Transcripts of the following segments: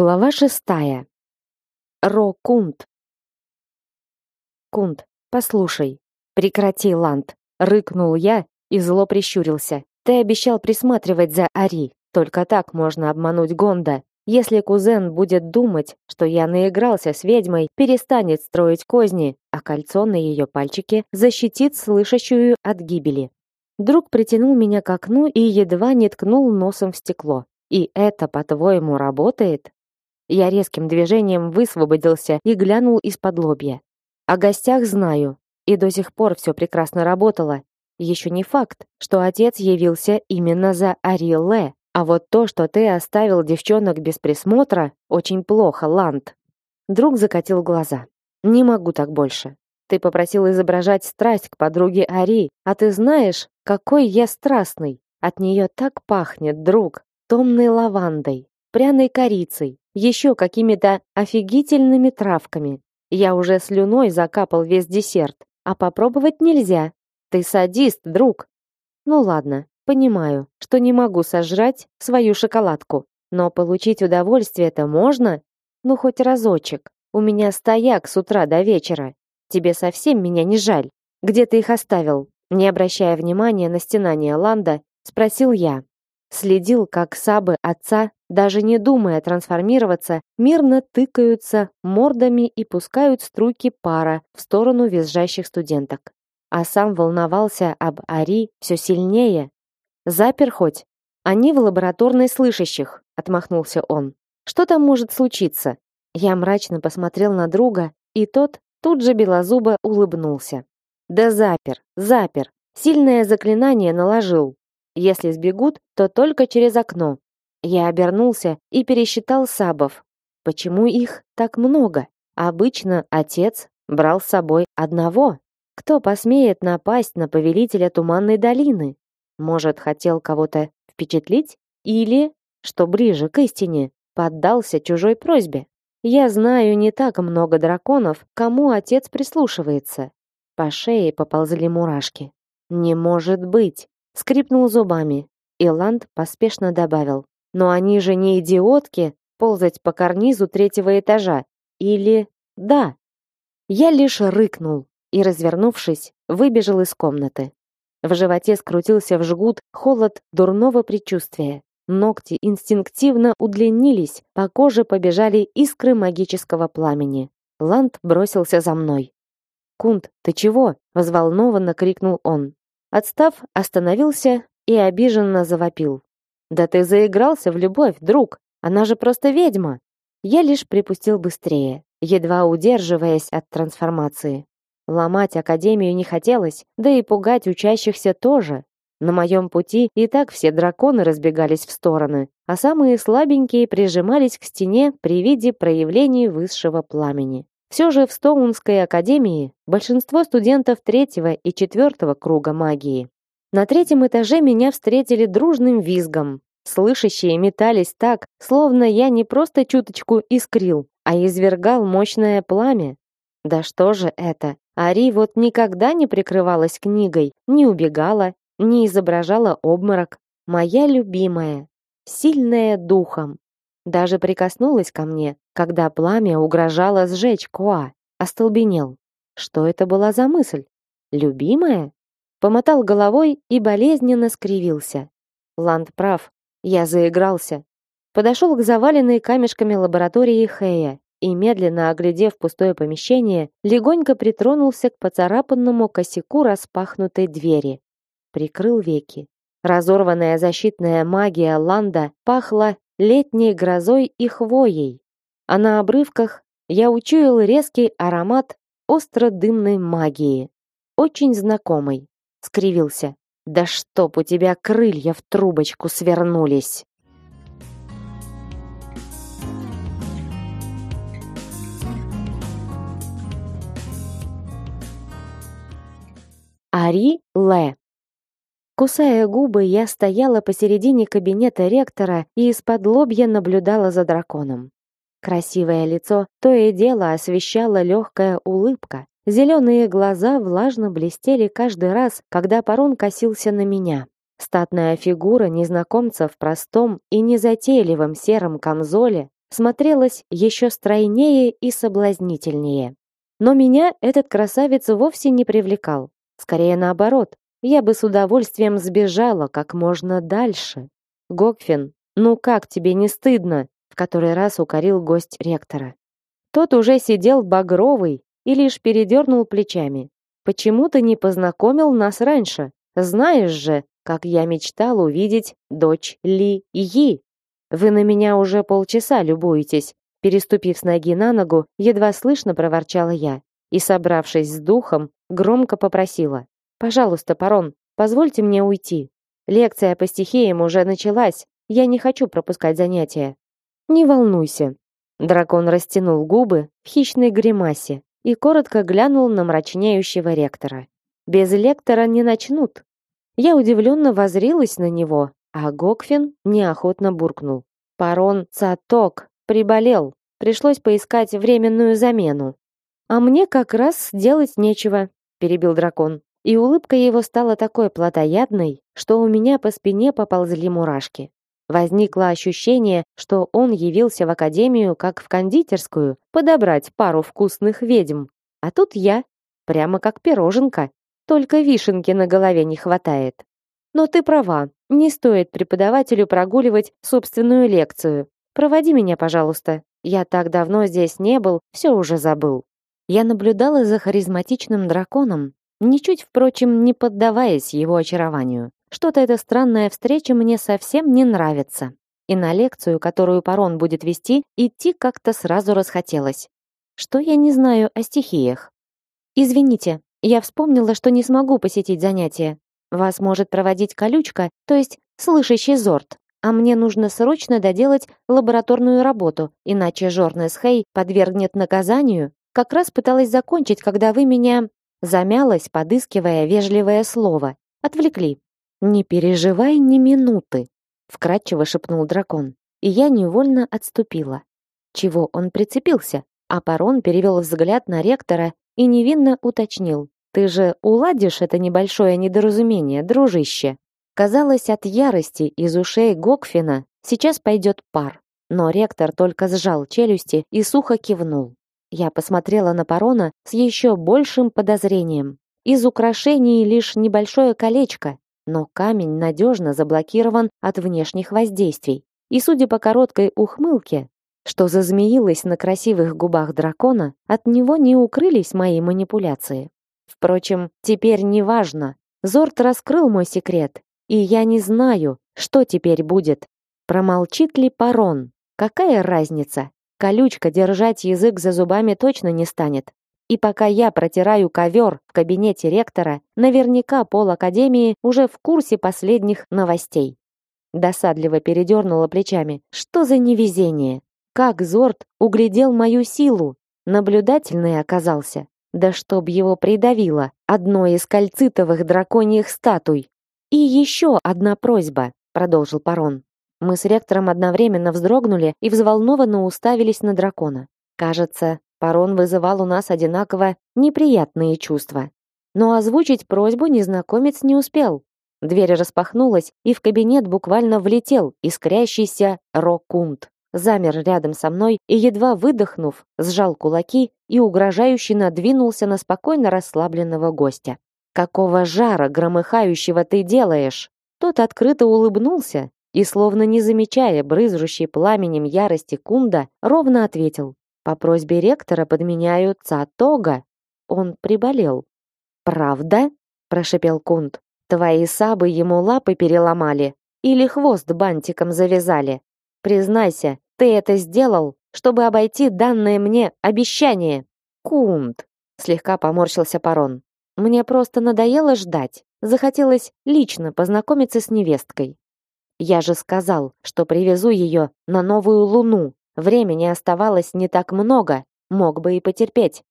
Глава шестая. Ро Кунт. Кунт, послушай. Прекрати, Ланд, рыкнул я и зло прищурился. Ты обещал присматривать за Ари. Только так можно обмануть Гонда. Если кузен будет думать, что я наигрался с ведьмой, перестанет строить козни, а кольцо на ее пальчике защитит слышащую от гибели. Друг притянул меня к окну и едва не ткнул носом в стекло. И это, по-твоему, работает? Я резким движением высвободился и глянул из-под лобья. О гостях знаю, и до сих пор все прекрасно работало. Еще не факт, что отец явился именно за Арилле, а вот то, что ты оставил девчонок без присмотра, очень плохо, Ланд. Друг закатил глаза. Не могу так больше. Ты попросил изображать страсть к подруге Ари, а ты знаешь, какой я страстный. От нее так пахнет, друг, томной лавандой, пряной корицей, еще какими-то офигительными травками. Я уже слюной закапал весь десерт, а попробовать нельзя. Ты садист, друг. Ну ладно, понимаю, что не могу сожрать свою шоколадку, но получить удовольствие-то можно? Ну хоть разочек. У меня стояк с утра до вечера. Тебе совсем меня не жаль. Где ты их оставил? Не обращая внимания на стенание Ланда, спросил я. Следил, как сабы отца даже не думая трансформироваться, мирно тыкаются мордами и пускают струйки пара в сторону визжащих студенток. А сам волновался об Ари все сильнее. Запер хоть? Они в лабораторной слышащих, отмахнулся он. Что там может случиться? Я мрачно посмотрел на друга, и тот тут же белозубо улыбнулся. Да запер, запер. Сильное заклинание наложил. Если сбегут, то только через окно. Я обернулся и пересчитал сабов. Почему их так много? Обычно отец брал с собой одного. Кто посмеет напасть на повелителя Туманной долины? Может, хотел кого-то впечатлить? Или, что ближе к истине, поддался чужой просьбе? Я знаю не так много драконов, кому отец прислушивается. По шее поползли мурашки. Не может быть, скрипнул зубами. Иланд поспешно добавил: но они же не идиотки ползать по карнизу третьего этажа. Или да. Я лишь рыкнул и, развернувшись, выбежал из комнаты. В животе скрутился в жгут холод дурного предчувствия. Ногти инстинктивно удлинились, по коже побежали искры магического пламени. Ланд бросился за мной. «Кунт, ты чего?» — взволнованно крикнул он. Отстав, остановился и обиженно завопил. Да ты заигрался в любовь, друг. Она же просто ведьма. Я лишь припустил быстрее, едва удерживаясь от трансформации. Ломать академию не хотелось, да и пугать учащихся тоже. На моем пути и так все драконы разбегались в стороны, а самые слабенькие прижимались к стене при виде проявлений высшего пламени. Все же в Стоунской академии большинство студентов третьего и четвертого круга магии. На третьем этаже меня встретили дружным визгом. Слышащие метались так, словно я не просто чуточку искрил, а извергал мощное пламя. Да что же это? Ари вот никогда не прикрывалась книгой, не убегала, не изображала обморок. Моя любимая, сильная духом. Даже прикоснулась ко мне, когда пламя угрожало сжечь Коа. Остолбенел. Что это была за мысль? Любимая? Помотал головой и болезненно скривился. Ланд прав, я заигрался. Подошел к заваленной камешками лаборатории Хэя и, медленно оглядев пустое помещение, легонько притронулся к поцарапанному косяку распахнутой двери. Прикрыл веки. Разорванная защитная магия Ланда пахла летней грозой и хвоей, а на обрывках я учуял резкий аромат остро-дымной магии, очень знакомый скривился. Да чтоб у тебя крылья в трубочку свернулись. Ари Ле. Кусая губы, я стояла посередине кабинета ректора и из-под лобья наблюдала за драконом. Красивое лицо то и дело освещала легкая улыбка, Зеленые глаза влажно блестели каждый раз, когда Парон косился на меня. Статная фигура незнакомца в простом и незатейливом сером камзоле смотрелась еще стройнее и соблазнительнее. Но меня этот красавец вовсе не привлекал. Скорее наоборот, я бы с удовольствием сбежала как можно дальше. Гокфин, ну как тебе не стыдно? В который раз укорил гость ректора. Тот уже сидел багровый и лишь передернул плечами. Почему ты не познакомил нас раньше? Знаешь же, как я мечтал увидеть дочь Ли Yi. Вы на меня уже полчаса любуетесь, переступив с ноги на ногу, едва слышно проворчала я и, собравшись с духом, громко попросила: "Пожалуйста, Парон, позвольте мне уйти. Лекция по стихиям уже началась. Я не хочу пропускать занятия". "Не волнуйся". Дракон растянул губы в хищной гримасе и коротко глянул на мрачнеющего ректора. Без лектора не начнут, я удивленно возрилась на него, а Гокфин неохотно буркнул. Парон Цаток приболел, пришлось поискать временную замену. А мне как раз делать нечего, перебил дракон. И улыбка его стала такой плотоядной, что у меня по спине поползли мурашки. Возникло ощущение, что он явился в академию как в кондитерскую подобрать пару вкусных ведьм. А тут я, прямо как пироженка. Только вишенки на голове не хватает. Но ты права, не стоит преподавателю прогуливать собственную лекцию. Проводи меня, пожалуйста. Я так давно здесь не был, все уже забыл. Я наблюдала за харизматичным драконом, ничуть, впрочем, не поддаваясь его очарованию. Что-то эта странная встреча мне совсем не нравится. И на лекцию, которую Парон будет вести, идти как-то сразу расхотелось. Что я не знаю о стихиях? Извините, я вспомнила, что не смогу посетить занятия. Вас может проводить колючка, то есть слышащий зорт, а мне нужно срочно доделать лабораторную работу, иначе Жорнес Хей подвергнет наказанию. Как раз пыталась закончить, когда вы меня замялась, подыскивая вежливое слово. Отвлекли. Не переживай ни минуты, вкратчиво шепнул дракон, и я невольно отступила. Чего он прицепился? А Парон перевел взгляд на ректора и невинно уточнил. «Ты же уладишь это небольшое недоразумение, дружище?» Казалось, от ярости из ушей Гокфина сейчас пойдет пар. Но ректор только сжал челюсти и сухо кивнул. Я посмотрела на Парона с еще большим подозрением. Из украшений лишь небольшое колечко, но камень надежно заблокирован от внешних воздействий. И судя по короткой ухмылке, что зазмеилось на красивых губах дракона, от него не укрылись мои манипуляции. Впрочем, теперь не важно. Зорт раскрыл мой секрет, и я не знаю, что теперь будет. Промолчит ли Парон? Какая разница? Колючка держать язык за зубами точно не станет. И пока я протираю ковер в кабинете ректора, наверняка пол академии уже в курсе последних новостей. Досадливо передернула плечами. Что за невезение? Как Зорт углядел мою силу? Наблюдательный оказался. Да чтоб его придавило одной из кальцитовых драконьих статуй. И еще одна просьба, продолжил Парон. Мы с ректором одновременно вздрогнули и взволнованно уставились на дракона. Кажется, Парон вызывал у нас одинаково неприятные чувства. Но озвучить просьбу незнакомец не успел. Дверь распахнулась, и в кабинет буквально влетел искрящийся Рокунд замер рядом со мной и, едва выдохнув, сжал кулаки и угрожающе надвинулся на спокойно расслабленного гостя. «Какого жара громыхающего ты делаешь?» Тот открыто улыбнулся и, словно не замечая брызжущей пламенем ярости Кунда, ровно ответил. «По просьбе ректора подменяю Цатога». Он приболел. «Правда?» – прошепел Кунд. «Твои сабы ему лапы переломали или хвост бантиком завязали?» Признайся, ты это сделал, чтобы обойти данное мне обещание. Кунт, слегка поморщился Парон. Мне просто надоело ждать. Захотелось лично познакомиться с невесткой. Я же сказал, что привезу ее на новую луну. Времени оставалось не так много, мог бы и потерпеть.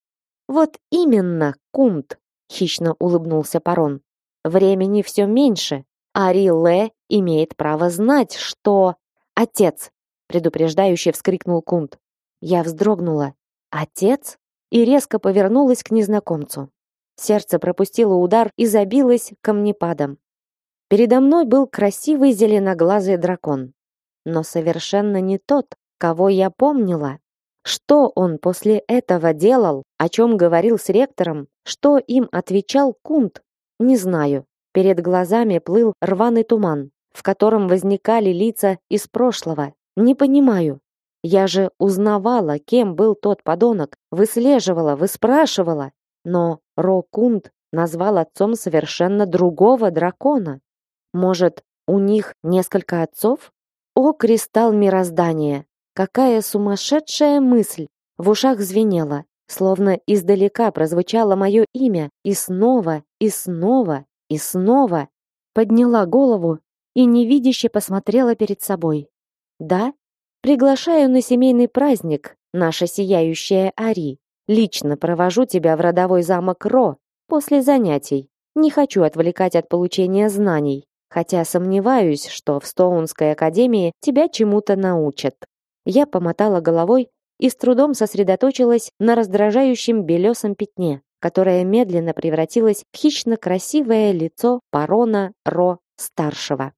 Вот именно, Кунт, хищно улыбнулся Парон. Времени все меньше, а Риле имеет право знать, что Отец, предупреждающе вскрикнул Кунт. Я вздрогнула. Отец? И резко повернулась к незнакомцу. Сердце пропустило удар и забилось камнепадом. Передо мной был красивый зеленоглазый дракон, но совершенно не тот, кого я помнила. Что он после этого делал, о чем говорил с ректором, что им отвечал Кунт, не знаю. Перед глазами плыл рваный туман, в котором возникали лица из прошлого. Не понимаю. Я же узнавала, кем был тот подонок, выслеживала, выспрашивала. Но Рокунд назвал отцом совершенно другого дракона. Может, у них несколько отцов? О, кристалл мироздания! Какая сумасшедшая мысль! В ушах звенело, словно издалека прозвучало мое имя, и снова, и снова, и снова. Подняла голову и невидяще посмотрела перед собой. Да, приглашаю на семейный праздник, наша сияющая Ари. Лично провожу тебя в родовой замок Ро после занятий. Не хочу отвлекать от получения знаний, хотя сомневаюсь, что в Стоунской академии тебя чему-то научат. Я помотала головой и с трудом сосредоточилась на раздражающем белесом пятне, которое медленно превратилось в хищно красивое лицо Парона Ро старшего.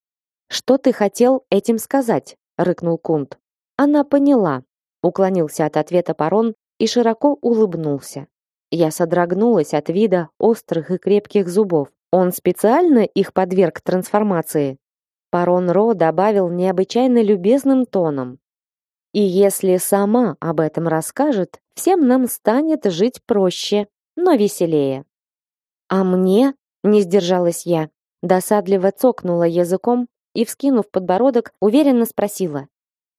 Что ты хотел этим сказать? рыкнул Кунт. Она поняла. Уклонился от ответа Парон и широко улыбнулся. Я содрогнулась от вида острых и крепких зубов. Он специально их подверг трансформации. Парон Ро добавил необычайно любезным тоном. И если сама об этом расскажет, всем нам станет жить проще, но веселее. А мне, не сдержалась я, досадливо цокнула языком и, вскинув подбородок, уверенно спросила: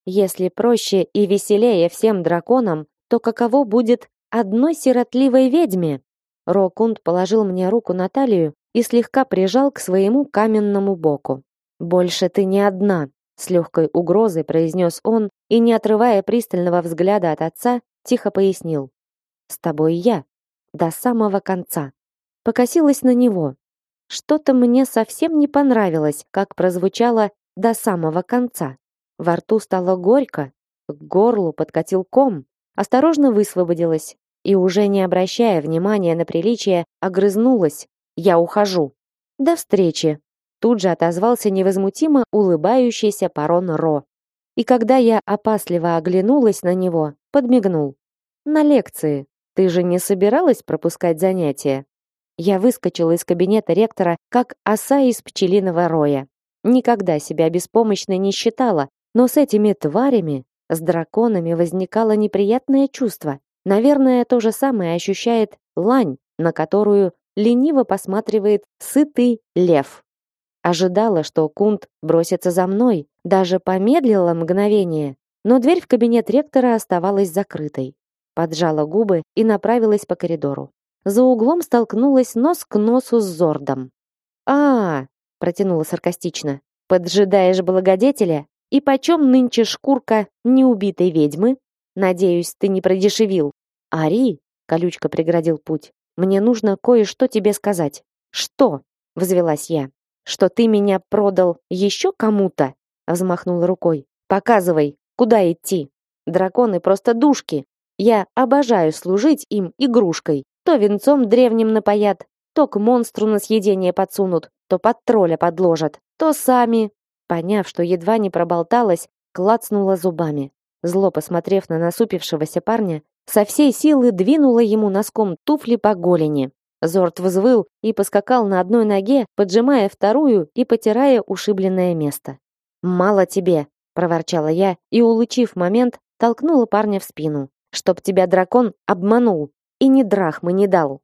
"Если проще и веселее всем драконам, то каково будет одной сиротливой ведьме?" Рокунд положил мне руку на талию и слегка прижал к своему каменному боку. "Больше ты не одна", с легкой угрозой произнес он и, не отрывая пристального взгляда от отца, тихо пояснил. «С тобой я. До самого конца». Покосилась на него. Что-то мне совсем не понравилось, как прозвучало «до самого конца». Во рту стало горько, к горлу подкатил ком, осторожно высвободилась и, уже не обращая внимания на приличие, огрызнулась. «Я ухожу». «До встречи», Тут же отозвался невозмутимо улыбающийся Парон Ро. И когда я опасливо оглянулась на него, подмигнул. На лекции. Ты же не собиралась пропускать занятия? Я выскочила из кабинета ректора, как оса из пчелиного роя. Никогда себя беспомощной не считала, но с этими тварями, с драконами возникало неприятное чувство. Наверное, то же самое ощущает лань, на которую лениво посматривает сытый лев. Ожидала, что Кунт бросится за мной, даже помедлила мгновение, но дверь в кабинет ректора оставалась закрытой. Поджала губы и направилась по коридору. За углом столкнулась нос к носу с Зордом. «А, -а, -а протянула саркастично. «Поджидаешь благодетеля? И почем нынче шкурка неубитой ведьмы? Надеюсь, ты не продешевил». «Ари!» — колючка преградил путь. «Мне нужно кое-что тебе сказать». «Что?» — взвелась я. Что ты меня продал еще кому-то? Взмахнул рукой. Показывай, куда идти. Драконы просто душки. Я обожаю служить им игрушкой. То венцом древним напоят, то к монстру на съедение подсунут, то под тролля подложат, то сами. Поняв, что едва не проболталась, клацнула зубами. Зло посмотрев на насупившегося парня, со всей силы двинула ему носком туфли по голени. Зорт взвыл и поскакал на одной ноге, поджимая вторую и потирая ушибленное место. «Мало тебе», — проворчала я и, улучив момент, толкнула парня в спину. «Чтоб тебя дракон обманул и ни драхмы не дал».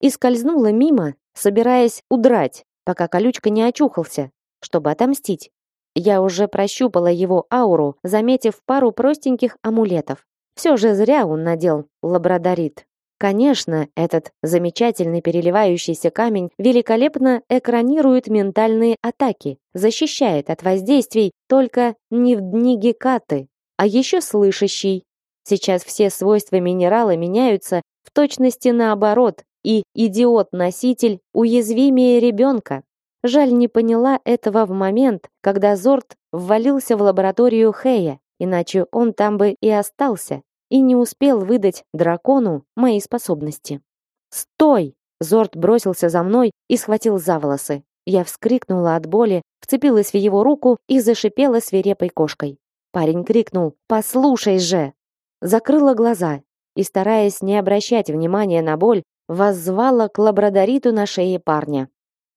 И скользнула мимо, собираясь удрать, пока колючка не очухался, чтобы отомстить. Я уже прощупала его ауру, заметив пару простеньких амулетов. Все же зря он надел лабрадорит. Конечно, этот замечательный переливающийся камень великолепно экранирует ментальные атаки, защищает от воздействий только не в дни Гекаты, а еще слышащий. Сейчас все свойства минерала меняются в точности наоборот, и идиот-носитель уязвимее ребенка. Жаль, не поняла этого в момент, когда Зорт ввалился в лабораторию Хэя, иначе он там бы и остался и не успел выдать дракону мои способности. «Стой!» Зорд бросился за мной и схватил за волосы. Я вскрикнула от боли, вцепилась в его руку и зашипела свирепой кошкой. Парень крикнул «Послушай же!» Закрыла глаза и, стараясь не обращать внимания на боль, воззвала к лабрадориту на шее парня.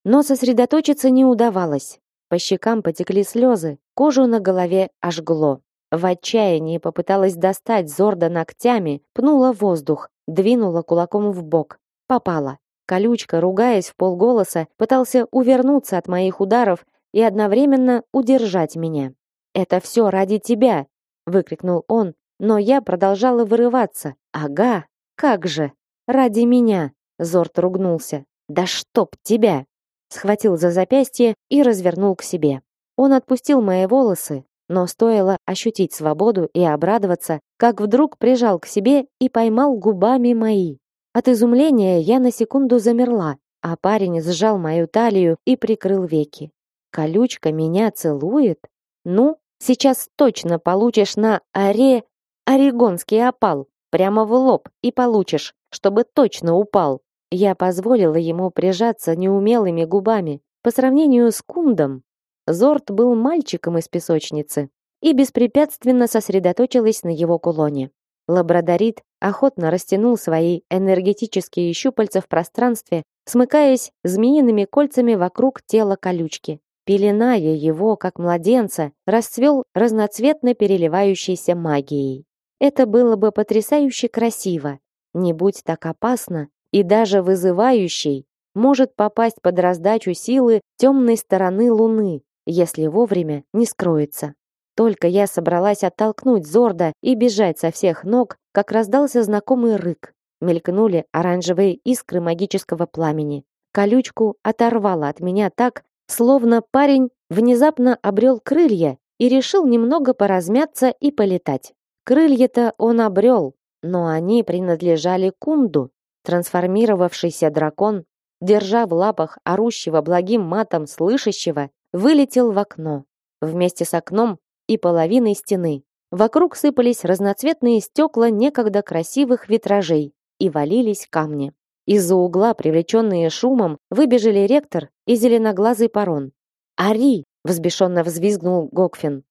Но сосредоточиться не удавалось. По щекам потекли слезы, кожу на голове ожгло. В отчаянии попыталась достать Зорда ногтями, пнула воздух, двинула кулаком в бок. Попала. Колючка, ругаясь в полголоса, пытался увернуться от моих ударов и одновременно удержать меня. «Это все ради тебя!» — выкрикнул он, но я продолжала вырываться. «Ага, как же! Ради меня!» — Зорд ругнулся. «Да чтоб тебя!» Схватил за запястье и развернул к себе. Он отпустил мои волосы, но стоило ощутить свободу и обрадоваться, как вдруг прижал к себе и поймал губами мои. От изумления я на секунду замерла, а парень сжал мою талию и прикрыл веки. Колючка меня целует? Ну, сейчас точно получишь на аре орегонский опал, прямо в лоб и получишь, чтобы точно упал. Я позволила ему прижаться неумелыми губами. По сравнению с Кундом, Зорт был мальчиком из песочницы и беспрепятственно сосредоточилась на его кулоне. Лабрадорит охотно растянул свои энергетические щупальца в пространстве, смыкаясь змеиными кольцами вокруг тела колючки. Пеленая его, как младенца, расцвел разноцветно переливающейся магией. Это было бы потрясающе красиво. Не будь так опасно и даже вызывающей, может попасть под раздачу силы темной стороны Луны, если вовремя не скроется. Только я собралась оттолкнуть Зорда и бежать со всех ног, как раздался знакомый рык. Мелькнули оранжевые искры магического пламени. Колючку оторвало от меня так, словно парень внезапно обрел крылья и решил немного поразмяться и полетать. Крылья-то он обрел, но они принадлежали Кунду. Трансформировавшийся дракон, держа в лапах орущего благим матом слышащего, вылетел в окно. Вместе с окном и половиной стены. Вокруг сыпались разноцветные стекла некогда красивых витражей и валились камни. Из-за угла, привлеченные шумом, выбежали ректор и зеленоглазый парон. «Ари!» — взбешенно взвизгнул Гокфин.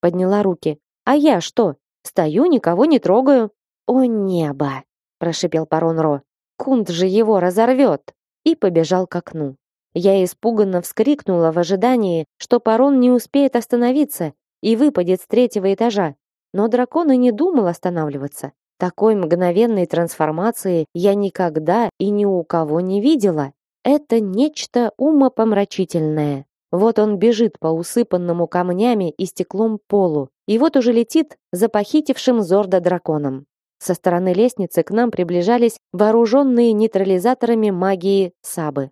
Подняла руки. «А я что? Стою, никого не трогаю». «О небо!» — прошипел парон Ро. «Кунт же его разорвет!» И побежал к окну. Я испуганно вскрикнула в ожидании, что парон не успеет остановиться и выпадет с третьего этажа. Но дракон и не думал останавливаться. Такой мгновенной трансформации я никогда и ни у кого не видела. Это нечто умопомрачительное. Вот он бежит по усыпанному камнями и стеклом полу, и вот уже летит за похитившим Зорда драконом. Со стороны лестницы к нам приближались вооруженные нейтрализаторами магии сабы.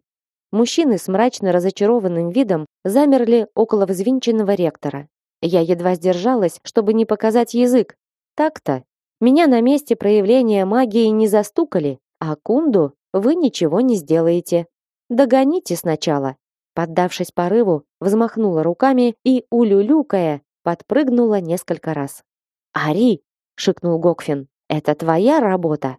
Мужчины с мрачно разочарованным видом замерли около взвинченного ректора. Я едва сдержалась, чтобы не показать язык. Так-то. Меня на месте проявления магии не застукали, а Кунду вы ничего не сделаете. Догоните сначала. Поддавшись порыву, взмахнула руками и, улюлюкая, подпрыгнула несколько раз. «Ари!» — шикнул Гокфин. «Это твоя работа?»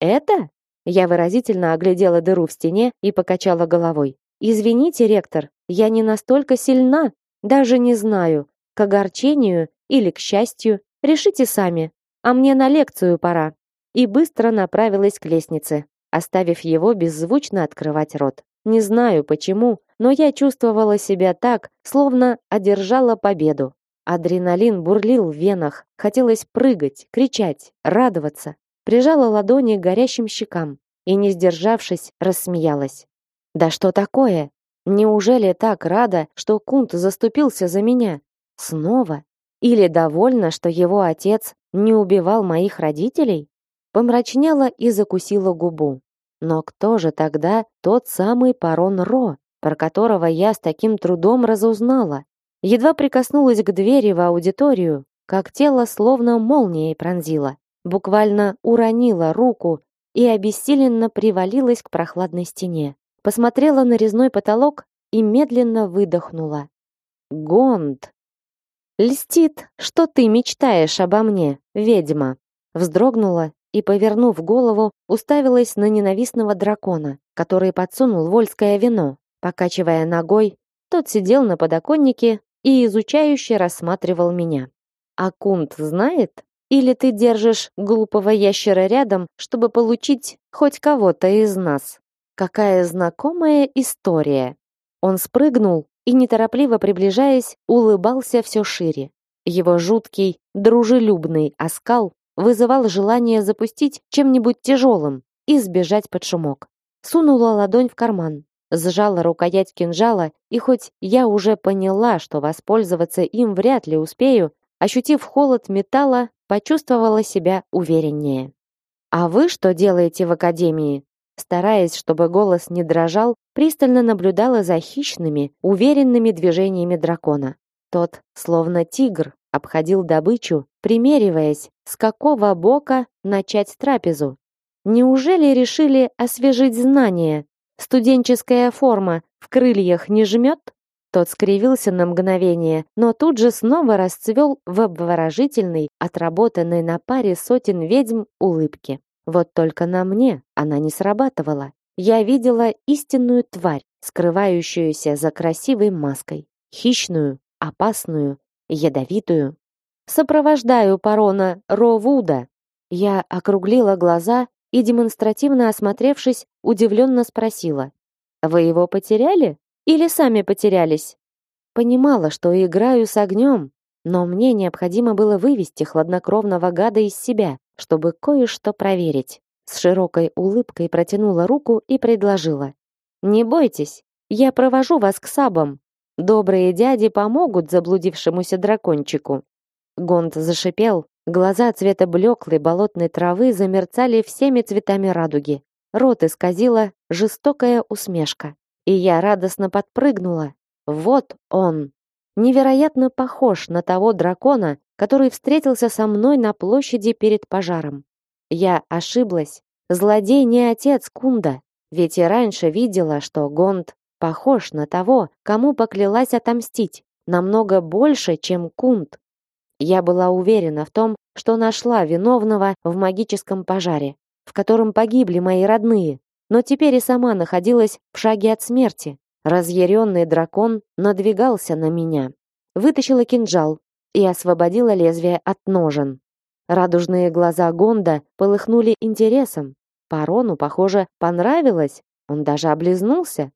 «Это?» Я выразительно оглядела дыру в стене и покачала головой. Извините, ректор, я не настолько сильна, даже не знаю, к огорчению или к счастью, решите сами. А мне на лекцию пора. И быстро направилась к лестнице, оставив его беззвучно открывать рот. Не знаю почему, но я чувствовала себя так, словно одержала победу. Адреналин бурлил в венах, хотелось прыгать, кричать, радоваться прижала ладони к горящим щекам и, не сдержавшись, рассмеялась. «Да что такое? Неужели так рада, что Кунт заступился за меня? Снова? Или довольна, что его отец не убивал моих родителей?» Помрачнела и закусила губу. Но кто же тогда тот самый Парон Ро, про которого я с таким трудом разузнала? Едва прикоснулась к двери в аудиторию, как тело словно молнией пронзило буквально уронила руку и обессиленно привалилась к прохладной стене. Посмотрела на резной потолок и медленно выдохнула. Гонд. Льстит, что ты мечтаешь обо мне, ведьма. Вздрогнула и, повернув голову, уставилась на ненавистного дракона, который подсунул вольское вино. Покачивая ногой, тот сидел на подоконнике и изучающе рассматривал меня. А Кунт знает? Или ты держишь глупого ящера рядом, чтобы получить хоть кого-то из нас? Какая знакомая история. Он спрыгнул и неторопливо приближаясь, улыбался все шире. Его жуткий, дружелюбный оскал вызывал желание запустить чем-нибудь тяжелым и сбежать под шумок. Сунула ладонь в карман, сжала рукоять кинжала, и хоть я уже поняла, что воспользоваться им вряд ли успею, ощутив холод металла, почувствовала себя увереннее. «А вы что делаете в академии?» Стараясь, чтобы голос не дрожал, пристально наблюдала за хищными, уверенными движениями дракона. Тот, словно тигр, обходил добычу, примериваясь, с какого бока начать трапезу. Неужели решили освежить знания? Студенческая форма в крыльях не жмет? Тот скривился на мгновение, но тут же снова расцвел в обворожительной, отработанной на паре сотен ведьм улыбке. Вот только на мне она не срабатывала. Я видела истинную тварь, скрывающуюся за красивой маской. Хищную, опасную, ядовитую. Сопровождаю парона Ровуда. Я округлила глаза и, демонстративно осмотревшись, удивленно спросила. «Вы его потеряли? Или сами потерялись?» Понимала, что играю с огнем, но мне необходимо было вывести хладнокровного гада из себя, чтобы кое-что проверить. С широкой улыбкой протянула руку и предложила. «Не бойтесь, я провожу вас к сабам. Добрые дяди помогут заблудившемуся дракончику». Гонд зашипел, глаза цвета блеклой болотной травы замерцали всеми цветами радуги. Рот исказила жестокая усмешка. И я радостно подпрыгнула. Вот он. Невероятно похож на того дракона, который встретился со мной на площади перед пожаром. Я ошиблась. Злодей не отец Кунда, ведь и раньше видела, что Гонд похож на того, кому поклялась отомстить, намного больше, чем Кунд. Я была уверена в том, что нашла виновного в магическом пожаре, в котором погибли мои родные, но теперь и сама находилась в шаге от смерти. Разъяренный дракон надвигался на меня. Вытащила кинжал и освободила лезвие от ножен. Радужные глаза Гонда полыхнули интересом. Парону, похоже, понравилось. Он даже облизнулся.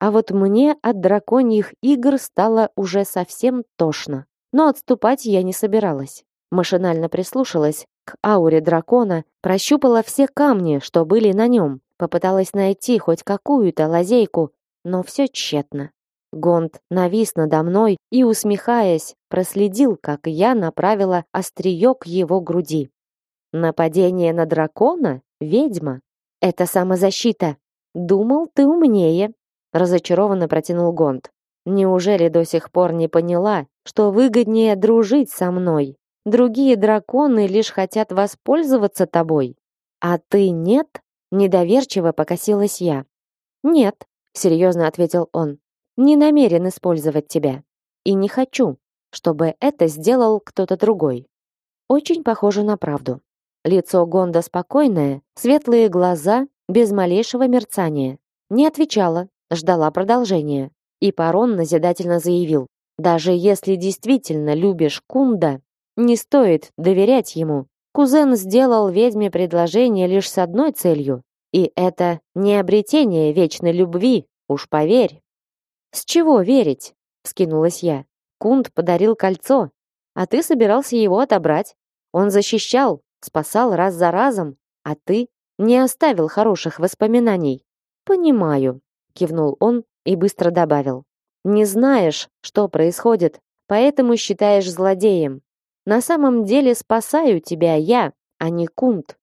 А вот мне от драконьих игр стало уже совсем тошно. Но отступать я не собиралась. Машинально прислушалась к ауре дракона, прощупала все камни, что были на нем, попыталась найти хоть какую-то лазейку, но все тщетно. Гонд навис надо мной и, усмехаясь, проследил, как я направила острие к его груди. Нападение на дракона? Ведьма? Это самозащита. Думал, ты умнее, разочарованно протянул Гонд. Неужели до сих пор не поняла, что выгоднее дружить со мной? Другие драконы лишь хотят воспользоваться тобой, а ты нет? Недоверчиво покосилась я. Нет, серьезно ответил он. Не намерен использовать тебя и не хочу, чтобы это сделал кто-то другой. Очень похоже на правду. Лицо Гонда спокойное, светлые глаза без малейшего мерцания. Не отвечала, ждала продолжения. И Парон назидательно заявил: "Даже если действительно любишь Кунда, не стоит доверять ему. Кузен сделал ведьме предложение лишь с одной целью, и это не обретение вечной любви, уж поверь". "С чего верить?" вскинулась я. "Кунд подарил кольцо, а ты собирался его отобрать. Он защищал, спасал раз за разом, а ты не оставил хороших воспоминаний". "Понимаю", кивнул он и быстро добавил: "Не знаешь, что происходит, поэтому считаешь злодеем. На самом деле спасаю тебя я, а не Кунт.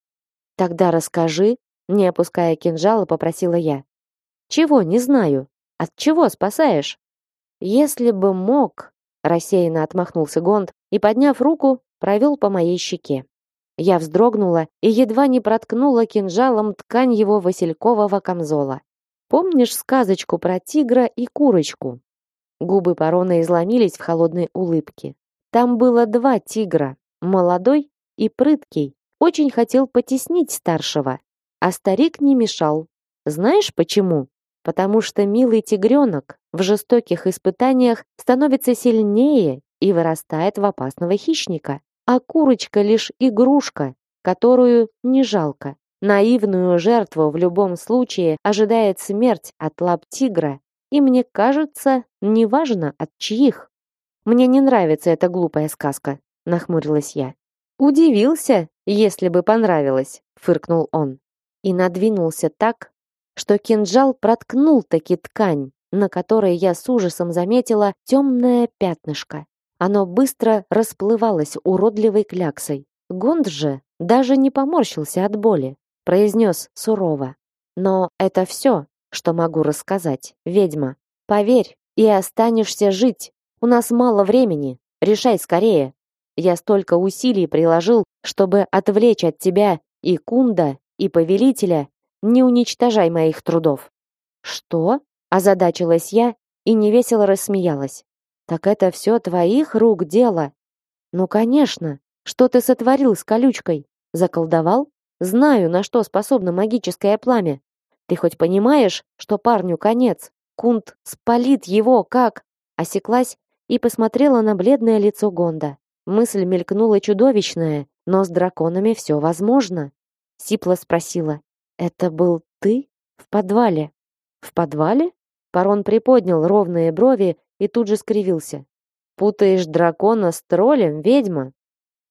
Тогда расскажи, не опуская кинжала, попросила я. Чего не знаю? От чего спасаешь? Если бы мог, рассеянно отмахнулся Гонд и, подняв руку, провел по моей щеке. Я вздрогнула и едва не проткнула кинжалом ткань его василькового камзола. Помнишь сказочку про тигра и курочку? Губы Парона изломились в холодной улыбке. Там было два тигра, молодой и прыткий. Очень хотел потеснить старшего, а старик не мешал. Знаешь почему? Потому что милый тигренок в жестоких испытаниях становится сильнее и вырастает в опасного хищника, а курочка лишь игрушка, которую не жалко. Наивную жертву в любом случае ожидает смерть от лап тигра, и мне кажется, неважно от чьих. Мне не нравится эта глупая сказка, нахмурилась я. Удивился, если бы понравилось, фыркнул он и надвинулся так, что кинжал проткнул таки ткань, на которой я с ужасом заметила темное пятнышко. Оно быстро расплывалось уродливой кляксой. Гонд же даже не поморщился от боли, произнес сурово. Но это все, что могу рассказать, ведьма. Поверь, и останешься жить. У нас мало времени. Решай скорее. Я столько усилий приложил, чтобы отвлечь от тебя и Кунда, и повелителя. Не уничтожай моих трудов. Что? Озадачилась я и невесело рассмеялась. Так это все твоих рук дело? Ну, конечно. Что ты сотворил с колючкой? Заколдовал? Знаю, на что способно магическое пламя. Ты хоть понимаешь, что парню конец? Кунт спалит его, как? Осеклась и посмотрела на бледное лицо Гонда. Мысль мелькнула чудовищная, но с драконами все возможно. Сипла спросила: "Это был ты в подвале?" "В подвале?" Парон приподнял ровные брови и тут же скривился. Путаешь дракона с троллем, ведьма?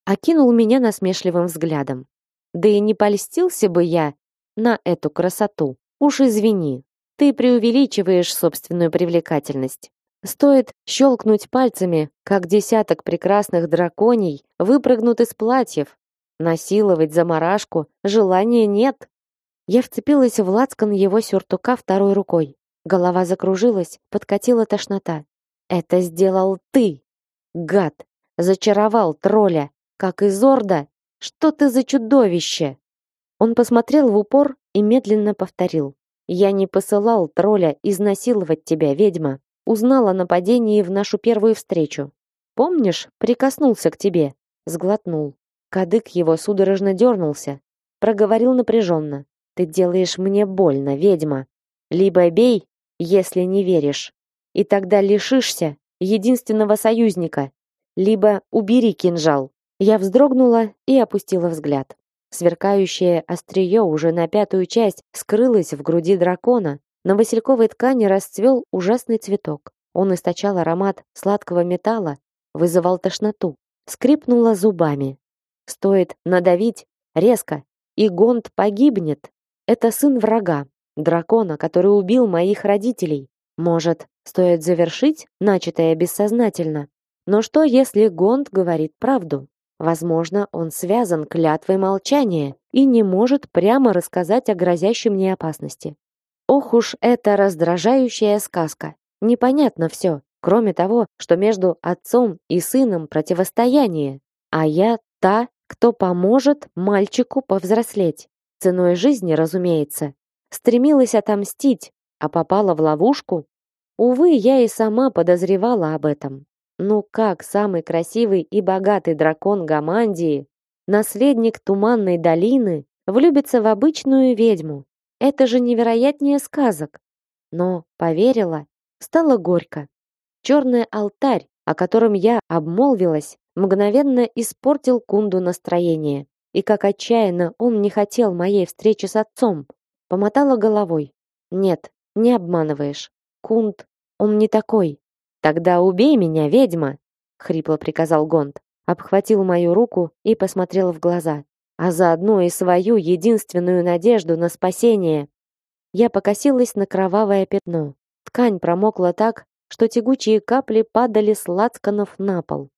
Окинул меня насмешливым взглядом. Да и не польстился бы я на эту красоту. Уж извини, ты преувеличиваешь собственную привлекательность. Стоит щелкнуть пальцами, как десяток прекрасных драконий выпрыгнут из платьев. Насиловать заморашку желания нет. Я вцепилась в лацкан его сюртука второй рукой. Голова закружилась, подкатила тошнота. Это сделал ты, гад. Зачаровал тролля, как из Орда. Что ты за чудовище? Он посмотрел в упор и медленно повторил: "Я не посылал тролля изнасиловать тебя, ведьма. Узнал о нападении в нашу первую встречу. Помнишь, прикоснулся к тебе, сглотнул. Кадык его судорожно дернулся, проговорил напряженно: "Ты делаешь мне больно, ведьма. Либо бей, если не веришь, и тогда лишишься единственного союзника, либо убери кинжал". Я вздрогнула и опустила взгляд. Сверкающее острие уже на пятую часть скрылось в груди дракона. На васильковой ткани расцвел ужасный цветок. Он источал аромат сладкого металла, вызывал тошноту. Скрипнула зубами. Стоит надавить резко, и Гонд погибнет. Это сын врага, дракона, который убил моих родителей. Может, стоит завершить начатое бессознательно? Но что, если Гонд говорит правду? Возможно, он связан клятвой молчания и не может прямо рассказать о грозящей мне опасности. Ох уж эта раздражающая сказка. Непонятно все, кроме того, что между отцом и сыном противостояние, а я та, кто поможет мальчику повзрослеть. Ценой жизни, разумеется. Стремилась отомстить, а попала в ловушку. Увы, я и сама подозревала об этом. Ну как самый красивый и богатый дракон Гамандии, наследник Туманной долины, влюбится в обычную ведьму? Это же невероятнее сказок. Но поверила, стало горько. Черный алтарь, о котором я обмолвилась, мгновенно испортил Кунду настроение. И как отчаянно он не хотел моей встречи с отцом, помотала головой. Нет, не обманываешь. Кунд, он не такой. Тогда убей меня, ведьма, хрипло приказал Гонд, обхватил мою руку и посмотрел в глаза, а заодно и свою единственную надежду на спасение. Я покосилась на кровавое пятно. Ткань промокла так, что тягучие капли падали с лацканов на пол.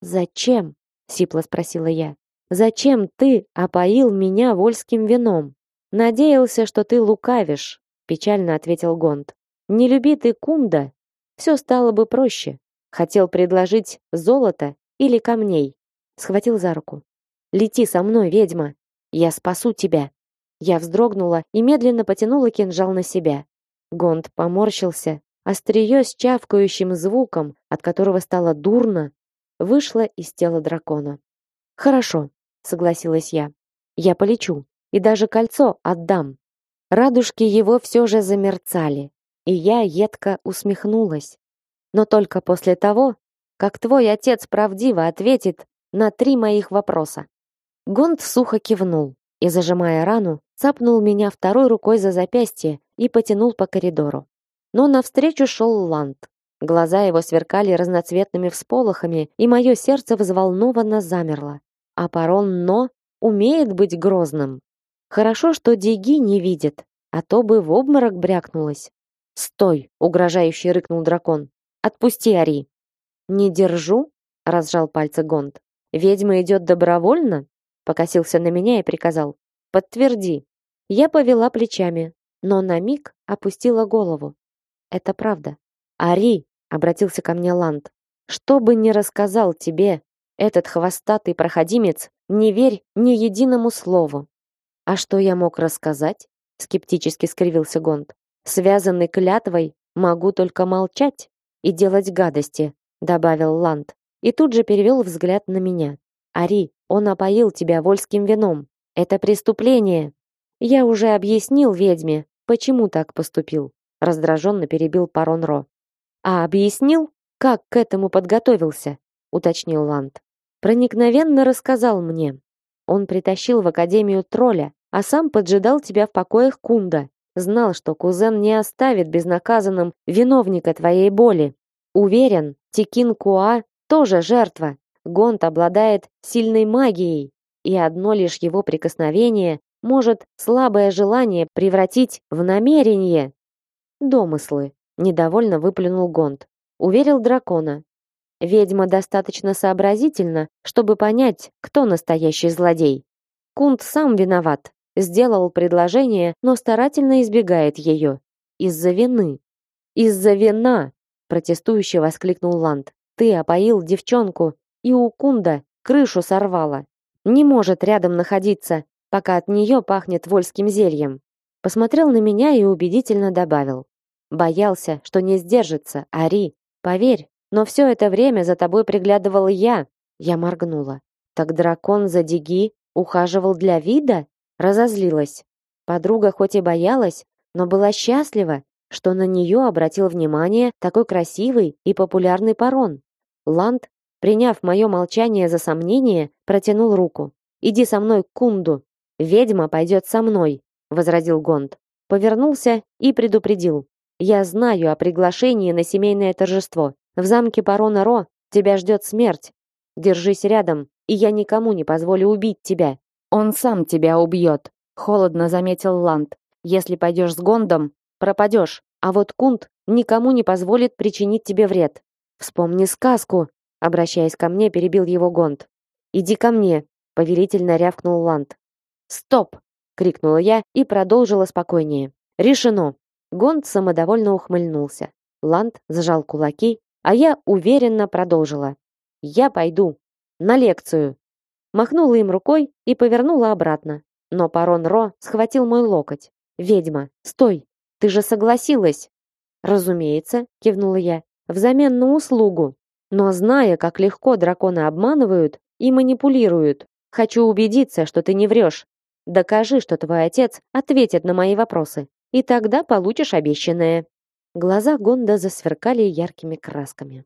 «Зачем?» — сипло спросила я. «Зачем ты опоил меня вольским вином?» «Надеялся, что ты лукавишь», — печально ответил Гонд. «Не люби ты Кунда, все стало бы проще. Хотел предложить золото или камней. Схватил за руку. «Лети со мной, ведьма! Я спасу тебя!» Я вздрогнула и медленно потянула кинжал на себя. Гонд поморщился. Острие с чавкающим звуком, от которого стало дурно, вышла из тела дракона. Хорошо, согласилась я. Я полечу и даже кольцо отдам. Радужки его все же замерцали, и я едко усмехнулась. Но только после того, как твой отец правдиво ответит на три моих вопроса. Гонд сухо кивнул и, зажимая рану, цапнул меня второй рукой за запястье и потянул по коридору. Но навстречу шел Ланд. Глаза его сверкали разноцветными всполохами, и мое сердце взволнованно замерло. А Парон Но умеет быть грозным. Хорошо, что Диги не видит, а то бы в обморок брякнулась. «Стой!» — угрожающе рыкнул дракон. «Отпусти, Ари!» «Не держу?» — разжал пальцы Гонд. «Ведьма идет добровольно?» Покосился на меня и приказал. «Подтверди». Я повела плечами, но на миг опустила голову. Это правда. «Ари!» — обратился ко мне Ланд. «Что бы ни рассказал тебе этот хвостатый проходимец, не верь ни единому слову. А что я мог рассказать? скептически скривился Гонд. Связанный клятвой, могу только молчать и делать гадости, добавил Ланд. И тут же перевел взгляд на меня. Ари, он опоил тебя вольским вином. Это преступление. Я уже объяснил ведьме, почему так поступил. Раздраженно перебил Парон Ро. А объяснил, как к этому подготовился, уточнил Ланд. Проникновенно рассказал мне. Он притащил в академию тролля, а сам поджидал тебя в покоях Кунда. Знал, что кузен не оставит безнаказанным виновника твоей боли. Уверен, Тикин Куа тоже жертва. Гонт обладает сильной магией, и одно лишь его прикосновение может слабое желание превратить в намерение. Домыслы, недовольно выплюнул Гонт. Уверил дракона. Ведьма достаточно сообразительна, чтобы понять, кто настоящий злодей. Кунт сам виноват, сделал предложение, но старательно избегает ее. Из-за вины. Из-за вина, протестующе воскликнул Ланд. Ты опоил девчонку, и у Кунда крышу сорвало. Не может рядом находиться, пока от нее пахнет вольским зельем. Посмотрел на меня и убедительно добавил: боялся, что не сдержится, Ари. Поверь, но все это время за тобой приглядывал я. Я моргнула. Так дракон за Диги ухаживал для вида? Разозлилась. Подруга хоть и боялась, но была счастлива, что на нее обратил внимание такой красивый и популярный парон. Ланд, приняв мое молчание за сомнение, протянул руку. «Иди со мной к Кунду. Ведьма пойдет со мной», — возразил Гонд. Повернулся и предупредил. «Я знаю о приглашении на семейное торжество. В замке барона Ро тебя ждет смерть. Держись рядом, и я никому не позволю убить тебя. Он сам тебя убьет», — холодно заметил Ланд. «Если пойдешь с Гондом, пропадешь, а вот Кунт никому не позволит причинить тебе вред. Вспомни сказку», — обращаясь ко мне, перебил его Гонд. «Иди ко мне», — повелительно рявкнул Ланд. «Стоп!» — крикнула я и продолжила спокойнее. «Решено!» Гонд самодовольно ухмыльнулся. Ланд сжал кулаки, а я уверенно продолжила. «Я пойду. На лекцию. Махнула им рукой и повернула обратно. Но Парон Ро схватил мой локоть. «Ведьма, стой! Ты же согласилась!» «Разумеется», — кивнула я, — «взамен на услугу. Но зная, как легко драконы обманывают и манипулируют, хочу убедиться, что ты не врешь. Докажи, что твой отец ответит на мои вопросы, и тогда получишь обещанное». Глаза Гонда засверкали яркими красками.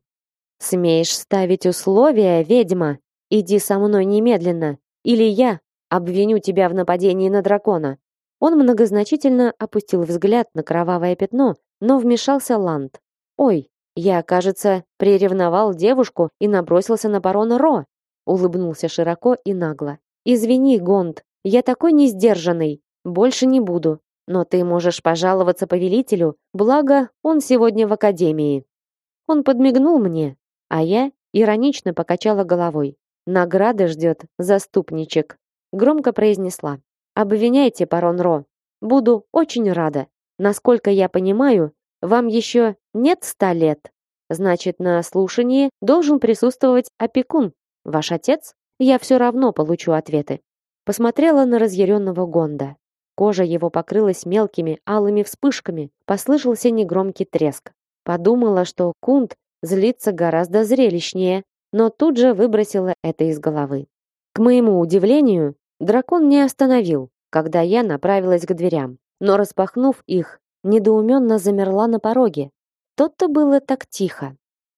«Смеешь ставить условия, ведьма?» Иди со мной немедленно, или я обвиню тебя в нападении на дракона. Он многозначительно опустил взгляд на кровавое пятно, но вмешался Ланд. Ой, я, кажется, приревновал девушку и набросился на барона Ро. Улыбнулся широко и нагло. Извини, Гонд, я такой несдержанный. Больше не буду. Но ты можешь пожаловаться повелителю, благо он сегодня в академии. Он подмигнул мне, а я иронично покачала головой. Награда ждет заступничек, громко произнесла. Обвиняйте, парон Ро. Буду очень рада. Насколько я понимаю, вам еще нет ста лет. Значит, на слушании должен присутствовать опекун. Ваш отец? Я все равно получу ответы. Посмотрела на разъяренного Гонда. Кожа его покрылась мелкими алыми вспышками, послышался негромкий треск. Подумала, что Кунт злится гораздо зрелищнее, но тут же выбросила это из головы. К моему удивлению, дракон не остановил, когда я направилась к дверям, но распахнув их, недоуменно замерла на пороге. Тот-то было так тихо.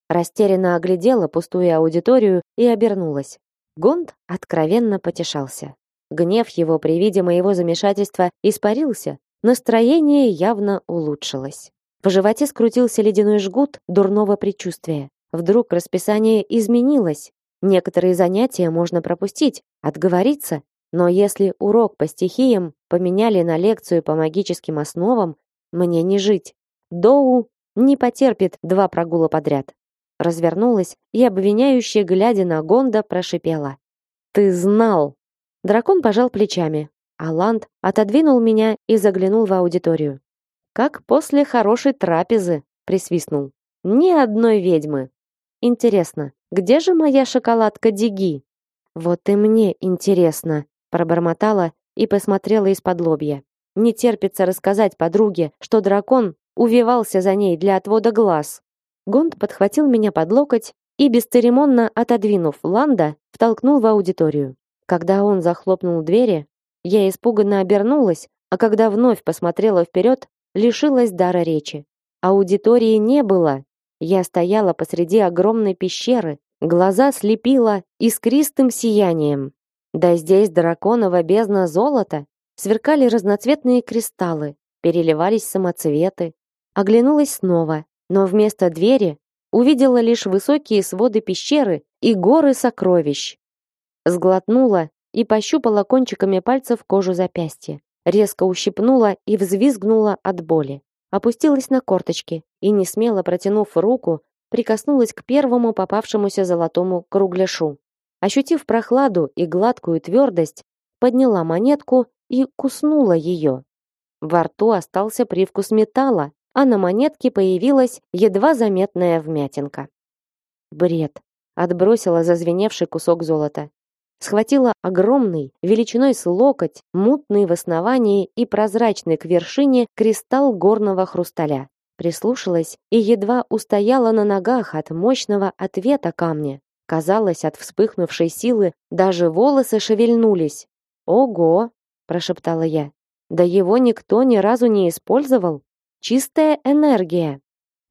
Растерянно оглядела пустую аудиторию и обернулась. Гонд откровенно потешался. Гнев его при виде моего замешательства испарился, настроение явно улучшилось. В животе скрутился ледяной жгут дурного предчувствия. Вдруг расписание изменилось. Некоторые занятия можно пропустить, отговориться, но если урок по стихиям поменяли на лекцию по магическим основам, мне не жить. Доу не потерпит два прогула подряд. Развернулась и обвиняюще глядя на Гонда прошипела: "Ты знал?" Дракон пожал плечами, а Ланд отодвинул меня и заглянул в аудиторию. Как после хорошей трапезы, присвистнул. Ни одной ведьмы. Интересно, где же моя шоколадка Диги? Вот и мне интересно, пробормотала и посмотрела из-под лобья. Не терпится рассказать подруге, что дракон увивался за ней для отвода глаз. Гонд подхватил меня под локоть и бесцеремонно отодвинув Ланда, втолкнул в аудиторию. Когда он захлопнул двери, я испуганно обернулась, а когда вновь посмотрела вперед, лишилась дара речи. Аудитории не было, я стояла посреди огромной пещеры, глаза слепило искристым сиянием. Да здесь драконово бездна золота, сверкали разноцветные кристаллы, переливались самоцветы. Оглянулась снова, но вместо двери увидела лишь высокие своды пещеры и горы сокровищ. Сглотнула и пощупала кончиками пальцев кожу запястья. Резко ущипнула и взвизгнула от боли опустилась на корточки и, не смело протянув руку, прикоснулась к первому попавшемуся золотому кругляшу. Ощутив прохладу и гладкую твердость, подняла монетку и куснула ее. Во рту остался привкус металла, а на монетке появилась едва заметная вмятинка. Бред. Отбросила зазвеневший кусок золота схватила огромный, величиной с локоть, мутный в основании и прозрачный к вершине кристалл горного хрусталя. Прислушалась и едва устояла на ногах от мощного ответа камня. Казалось, от вспыхнувшей силы даже волосы шевельнулись. «Ого!» – прошептала я. «Да его никто ни разу не использовал. Чистая энергия!»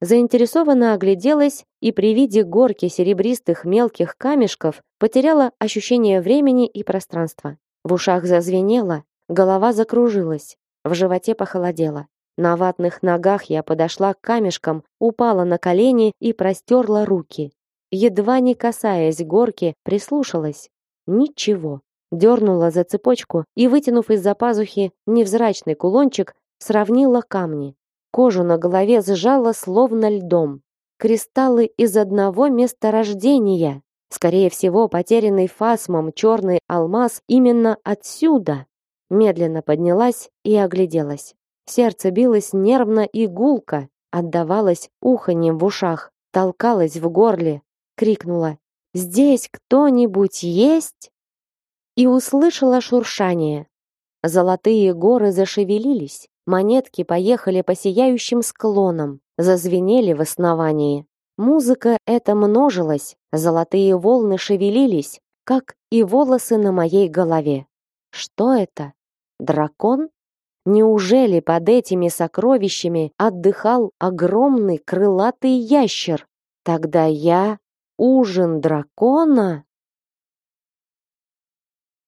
заинтересованно огляделась и при виде горки серебристых мелких камешков потеряла ощущение времени и пространства. В ушах зазвенело, голова закружилась, в животе похолодело. На ватных ногах я подошла к камешкам, упала на колени и простерла руки. Едва не касаясь горки, прислушалась. Ничего. Дернула за цепочку и, вытянув из-за пазухи невзрачный кулончик, сравнила камни. Кожу на голове сжало словно льдом. Кристаллы из одного месторождения. Скорее всего, потерянный фасмом черный алмаз именно отсюда. Медленно поднялась и огляделась. Сердце билось нервно и гулко, отдавалось уханьем в ушах, толкалось в горле, крикнула: "Здесь кто-нибудь есть?" И услышала шуршание. Золотые горы зашевелились, Монетки поехали по сияющим склонам, зазвенели в основании. Музыка эта множилась, золотые волны шевелились, как и волосы на моей голове. Что это? Дракон? Неужели под этими сокровищами отдыхал огромный крылатый ящер? Тогда я ужин дракона?